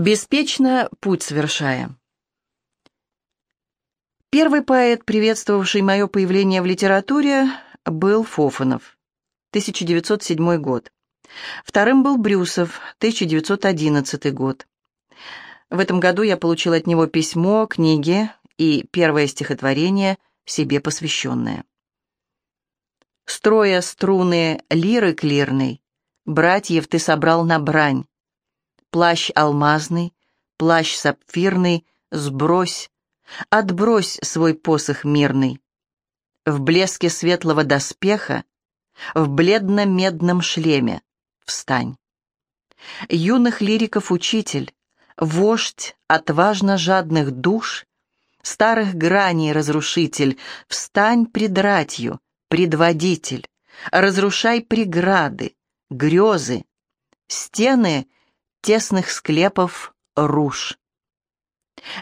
Беспечно путь совершая. Первый поэт, приветствовавший мое появление в литературе, был Фофанов, 1907 год. Вторым был Брюсов, 1911 год. В этом году я получил от него письмо, книги и первое стихотворение, себе посвященное. Строя струны лиры клирной, братьев ты собрал на брань. Плащ алмазный, плащ сапфирный, сбрось, отбрось свой посох мирный. В блеске светлого доспеха, в бледно-медном шлеме встань. Юных лириков учитель, вождь отважно жадных душ, старых граней разрушитель, встань пред ратью, предводитель, разрушай преграды, грезы, стены тесных склепов руж.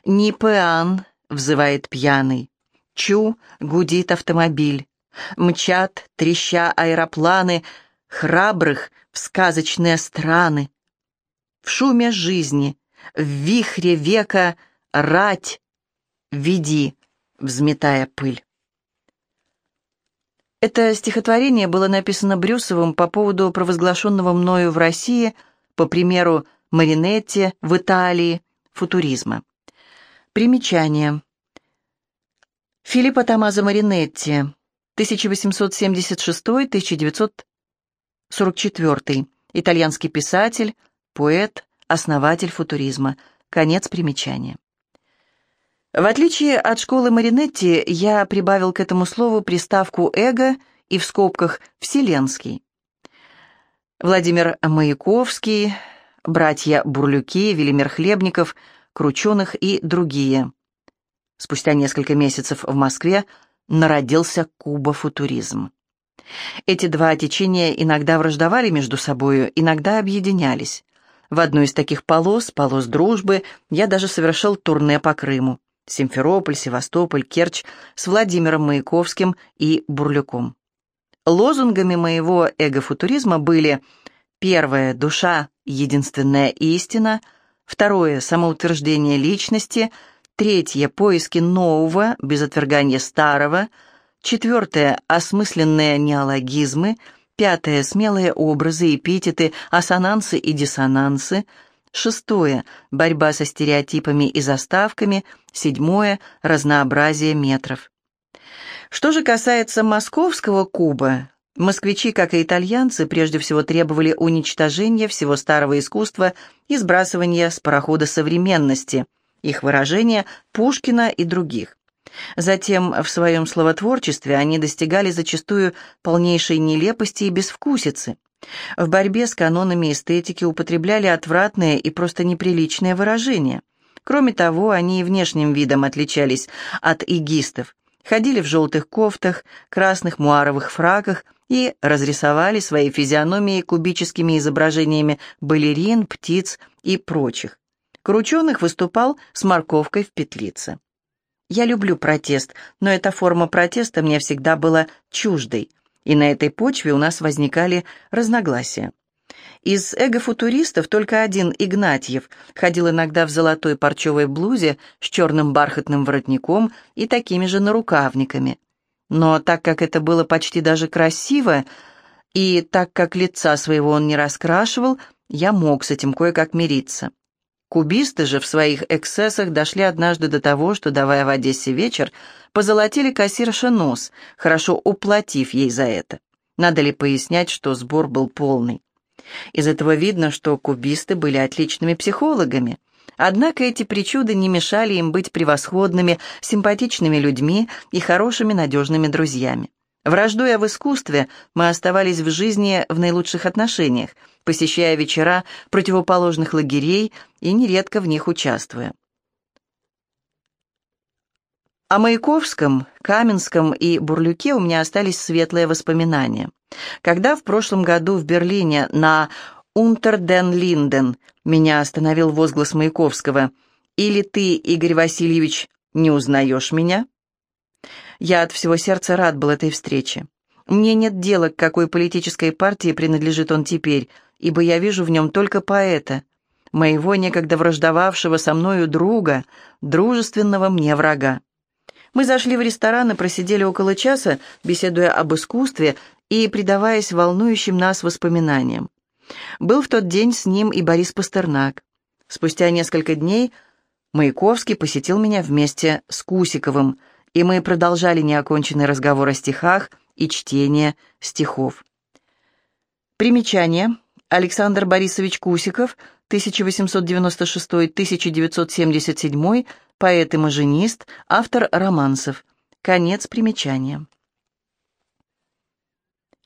Нипеан взывает пьяный, Чу гудит автомобиль, мчат, треща аэропланы, храбрых в сказочные страны. В шуме жизни, в вихре века рать веди, взметая пыль. Это стихотворение было написано Брюсовым по поводу провозглашенного мною в России, по примеру Маринетти в Италии, футуризма. Примечание. Филиппо Томазо Маринетти, 1876-1944, итальянский писатель, поэт, основатель футуризма. Конец примечания. В отличие от школы Маринетти, я прибавил к этому слову приставку «эго» и в скобках «вселенский». Владимир Маяковский, братья Бурлюки, Велимир Хлебников, Крученых и другие. Спустя несколько месяцев в Москве народился кубофутуризм. Эти два течения иногда враждовали между собою, иногда объединялись. В одну из таких полос, полос дружбы, я даже совершил турне по Крыму. Симферополь, Севастополь, Керчь с Владимиром Маяковским и Бурлюком. Лозунгами моего эгофутуризма были первое – душа – единственная истина, второе – самоутверждение личности, третье – поиски нового, без отвергания старого, четвертое – осмысленные неологизмы, пятое – смелые образы, эпитеты, ассонансы и диссонансы – Шестое – борьба со стереотипами и заставками. Седьмое – разнообразие метров. Что же касается московского куба, москвичи, как и итальянцы, прежде всего требовали уничтожения всего старого искусства и сбрасывания с парохода современности, их выражения Пушкина и других. Затем в своем словотворчестве они достигали зачастую полнейшей нелепости и безвкусицы. В борьбе с канонами эстетики употребляли отвратные и просто неприличные выражения. Кроме того, они и внешним видом отличались от игистов, ходили в желтых кофтах, красных муаровых фраках и разрисовали свои физиономии кубическими изображениями балерин, птиц и прочих. Крученых выступал с морковкой в петлице. Я люблю протест, но эта форма протеста мне всегда была чуждой, и на этой почве у нас возникали разногласия. Из эгофутуристов только один, Игнатьев, ходил иногда в золотой парчевой блузе с черным бархатным воротником и такими же нарукавниками. Но так как это было почти даже красиво, и так как лица своего он не раскрашивал, я мог с этим кое-как мириться. Кубисты же в своих эксцессах дошли однажды до того, что, давая в Одессе вечер, позолотили кассирша нос, хорошо уплатив ей за это. Надо ли пояснять, что сбор был полный? Из этого видно, что кубисты были отличными психологами. Однако эти причуды не мешали им быть превосходными, симпатичными людьми и хорошими надежными друзьями. Враждуя в искусстве, мы оставались в жизни в наилучших отношениях, посещая вечера противоположных лагерей и нередко в них участвуя. О Маяковском, Каменском и Бурлюке у меня остались светлые воспоминания. Когда в прошлом году в Берлине на Унтерден-Линден меня остановил возглас Маяковского «Или ты, Игорь Васильевич, не узнаешь меня?» Я от всего сердца рад был этой встрече. Мне нет дела, к какой политической партии принадлежит он теперь, ибо я вижу в нем только поэта. моего некогда враждовавшего со мною друга, дружественного мне врага. Мы зашли в ресторан и просидели около часа, беседуя об искусстве и предаваясь волнующим нас воспоминаниям. Был в тот день с ним и Борис Пастернак. Спустя несколько дней Маяковский посетил меня вместе с Кусиковым, и мы продолжали неоконченный разговор о стихах и чтение стихов. Примечание. Александр Борисович Кусиков, 1896-1977, поэт и маженист, автор романсов. Конец примечания.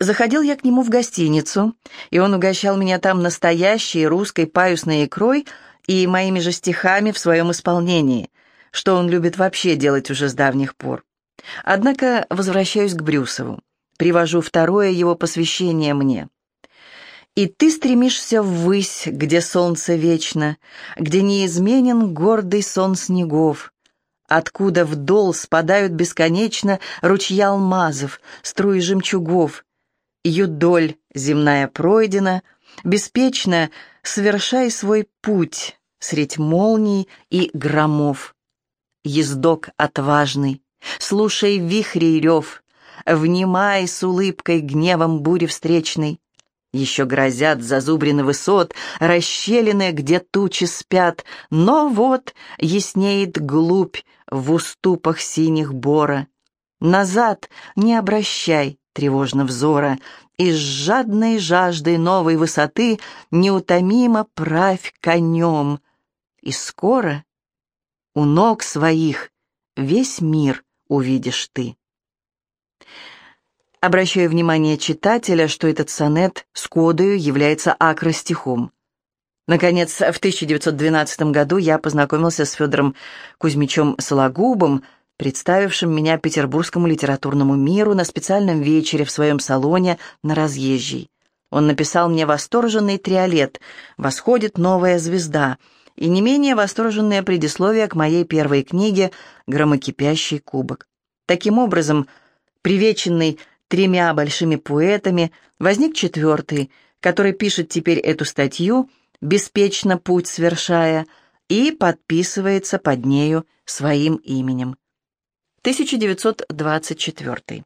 Заходил я к нему в гостиницу, и он угощал меня там настоящей русской паюсной икрой и моими же стихами в своем исполнении, что он любит вообще делать уже с давних пор. Однако возвращаюсь к Брюсову. Привожу второе его посвящение мне. «И ты стремишься ввысь, где солнце вечно, где неизменен гордый сон снегов, откуда вдол спадают бесконечно ручья алмазов, струи жемчугов, юдоль земная пройдена, беспечно совершай свой путь средь молний и громов. Ездок отважный, слушай вихрей рев, внимай с улыбкой гневом бури встречной. Еще грозят зазубрины высот, расщелины, где тучи спят, но вот яснеет глубь в уступах синих бора. Назад не обращай, тревожно взора, и с жадной жаждой новой высоты неутомимо правь конем. И скоро у ног своих весь мир увидишь ты. Обращаю внимание читателя, что этот сонет с кодою является акростихом. Наконец, в 1912 году я познакомился с Федором Кузьмичем Сологубом, представившим меня петербургскому литературному миру на специальном вечере в своем салоне на Разъезжей. Он написал мне восторженный триолет «Восходит новая звезда» и не менее восторженное предисловие к моей первой книге «Громокипящий кубок». Таким образом, привеченный тремя большими поэтами, возник четвертый, который пишет теперь эту статью, беспечно путь совершая, и подписывается под нею своим именем. 1924